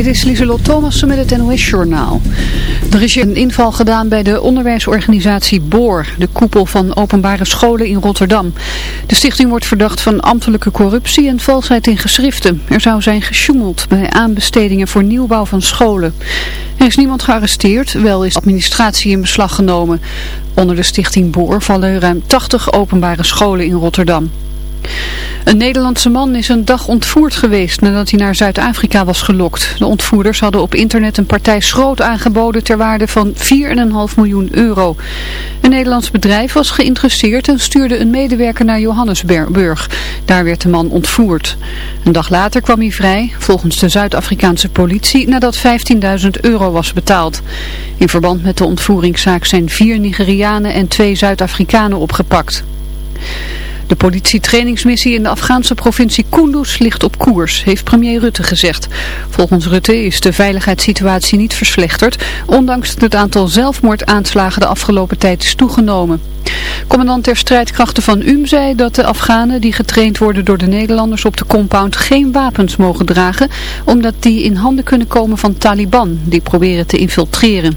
Dit is Lieselot Thomassen met het NOS-journaal. Er is een inval gedaan bij de onderwijsorganisatie BOOR, de koepel van openbare scholen in Rotterdam. De stichting wordt verdacht van ambtelijke corruptie en valsheid in geschriften. Er zou zijn gesjoemeld bij aanbestedingen voor nieuwbouw van scholen. Er is niemand gearresteerd, wel is administratie in beslag genomen. Onder de stichting BOOR vallen ruim 80 openbare scholen in Rotterdam. Een Nederlandse man is een dag ontvoerd geweest nadat hij naar Zuid-Afrika was gelokt. De ontvoerders hadden op internet een partij schroot aangeboden ter waarde van 4,5 miljoen euro. Een Nederlands bedrijf was geïnteresseerd en stuurde een medewerker naar Johannesburg. Daar werd de man ontvoerd. Een dag later kwam hij vrij, volgens de Zuid-Afrikaanse politie, nadat 15.000 euro was betaald. In verband met de ontvoeringszaak zijn vier Nigerianen en twee Zuid-Afrikanen opgepakt. De politietrainingsmissie in de Afghaanse provincie Kunduz ligt op koers, heeft premier Rutte gezegd. Volgens Rutte is de veiligheidssituatie niet verslechterd, ondanks dat het aantal zelfmoordaanslagen de afgelopen tijd is toegenomen. Commandant der strijdkrachten van UM zei dat de Afghanen die getraind worden door de Nederlanders op de compound geen wapens mogen dragen, omdat die in handen kunnen komen van Taliban, die proberen te infiltreren.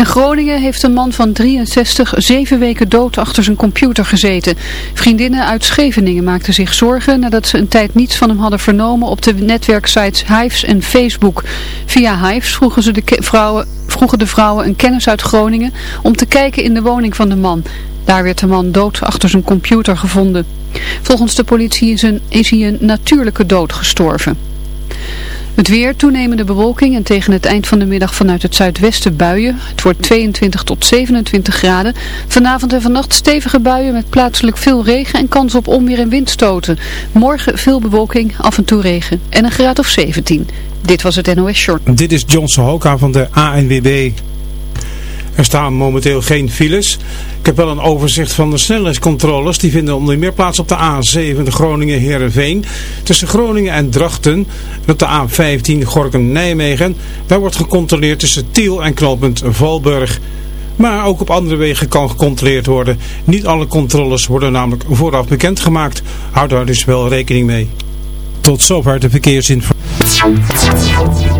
In Groningen heeft een man van 63 zeven weken dood achter zijn computer gezeten. Vriendinnen uit Scheveningen maakten zich zorgen nadat ze een tijd niets van hem hadden vernomen op de netwerksites Hives en Facebook. Via Hives vroegen, ze de vrouwen, vroegen de vrouwen een kennis uit Groningen om te kijken in de woning van de man. Daar werd de man dood achter zijn computer gevonden. Volgens de politie is, een, is hij een natuurlijke dood gestorven. Het weer, toenemende bewolking en tegen het eind van de middag vanuit het zuidwesten buien. Het wordt 22 tot 27 graden. Vanavond en vannacht stevige buien met plaatselijk veel regen en kans op onweer en windstoten. Morgen veel bewolking, af en toe regen en een graad of 17. Dit was het NOS Short. Dit is John Sohoka van de ANWB. Er staan momenteel geen files. Ik heb wel een overzicht van de snelheidscontroles. Die vinden onder meer plaats op de A7 de Groningen-Herenveen. Tussen Groningen en Drachten. En op de A15 Gorken-Nijmegen. Daar wordt gecontroleerd tussen Tiel en knooppunt Valburg. Maar ook op andere wegen kan gecontroleerd worden. Niet alle controles worden namelijk vooraf bekendgemaakt. Houd daar dus wel rekening mee. Tot zover de verkeersinformatie.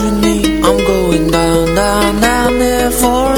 you need I'm going down, down, down there for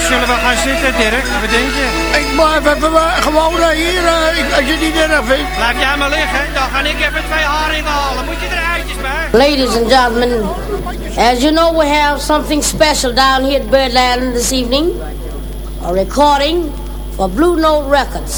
zullen we gaan zitten, Dirk? Wat denk je? Ik blijf even eh, gewoon eh, hier, eh, ik- als je het niet erg vindt. Laat jij maar liggen, dan ga ik even twee haringen halen. Moet je er eitjes bij? Ladies and gentlemen, as you know, we have something special down here at Birdland this evening. A recording for Blue Note Records.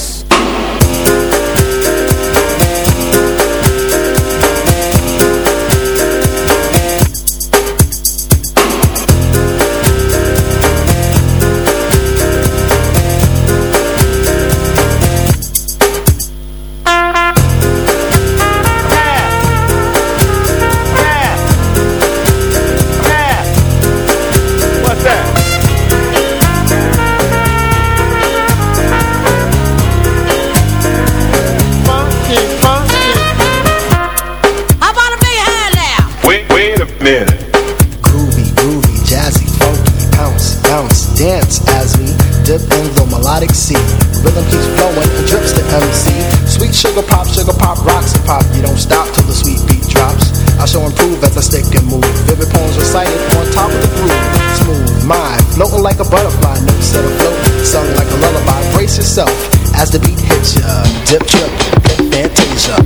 Minute. Groovy, groovy, jazzy, funky, bounce, bounce, dance as we dip in the melodic sea. Rhythm keeps flowing and drips to MC. Sweet sugar pop, sugar pop, rocks and pop. You don't stop till the sweet beat drops. I shall improve as I stick and move. Vivid poems recited on top of the groove. Smooth mind, floating like a butterfly, notes set afloat, sung like a lullaby. Brace yourself as the beat hits ya. Dip, trip, flip, fantasia.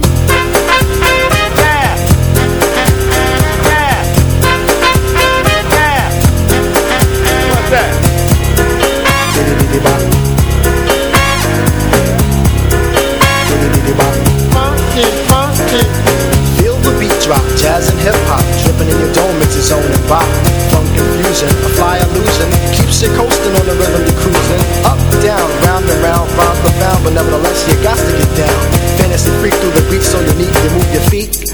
Jazz and hip hop, dripping in your dome, it's its own and. Funk confusion, a fly illusion, keeps you coasting on the rhythm you're cruising. Up, down, round and round, rhymes profound, but nevertheless you got to get down. Fantasy freak through the beat, so you move your feet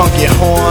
funky horn.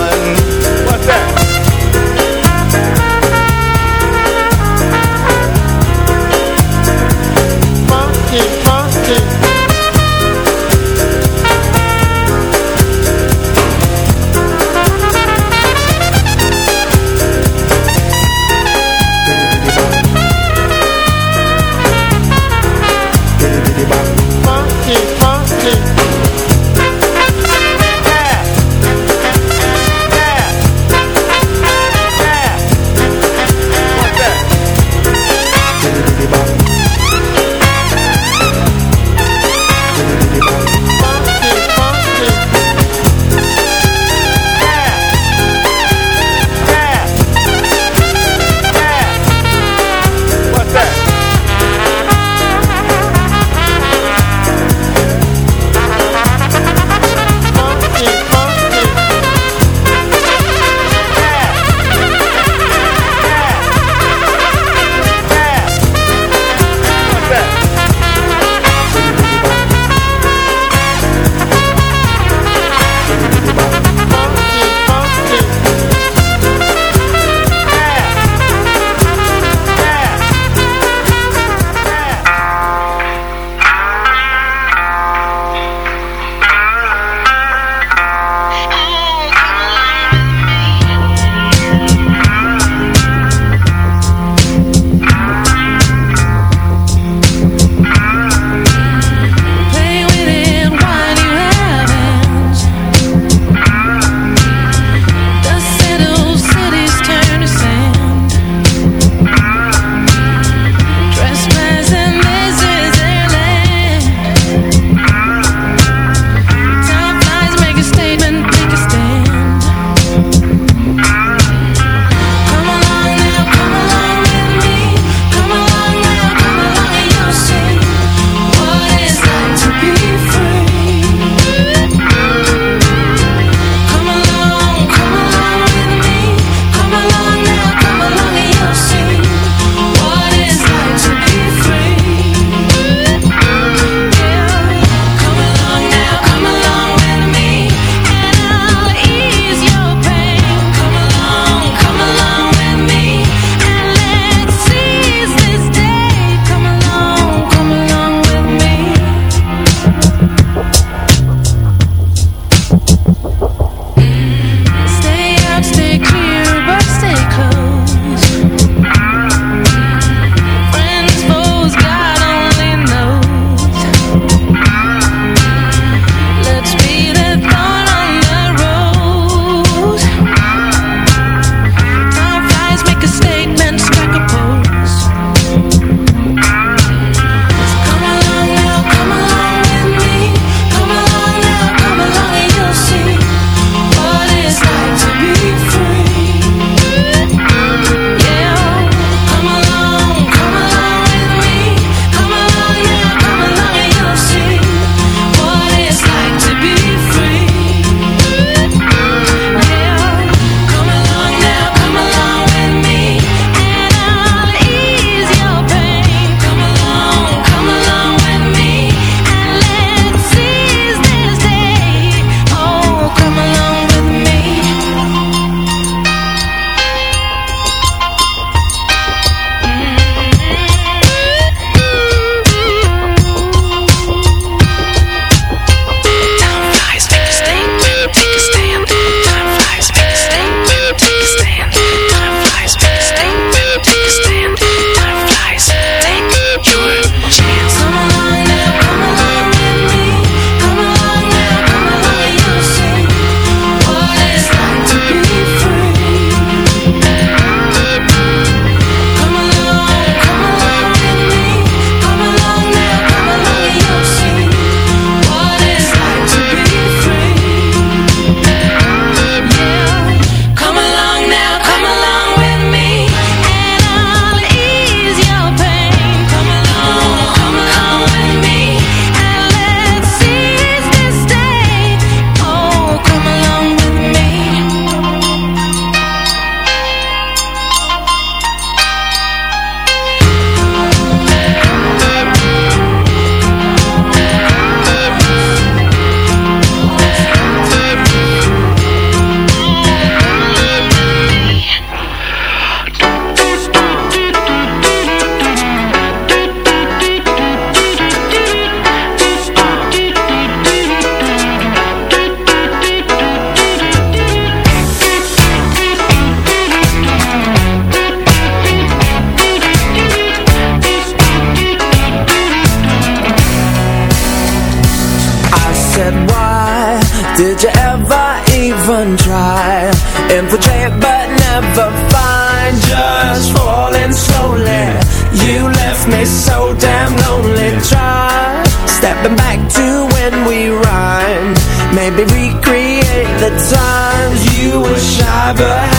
But back to when we rhymed. Maybe recreate the times You were shy but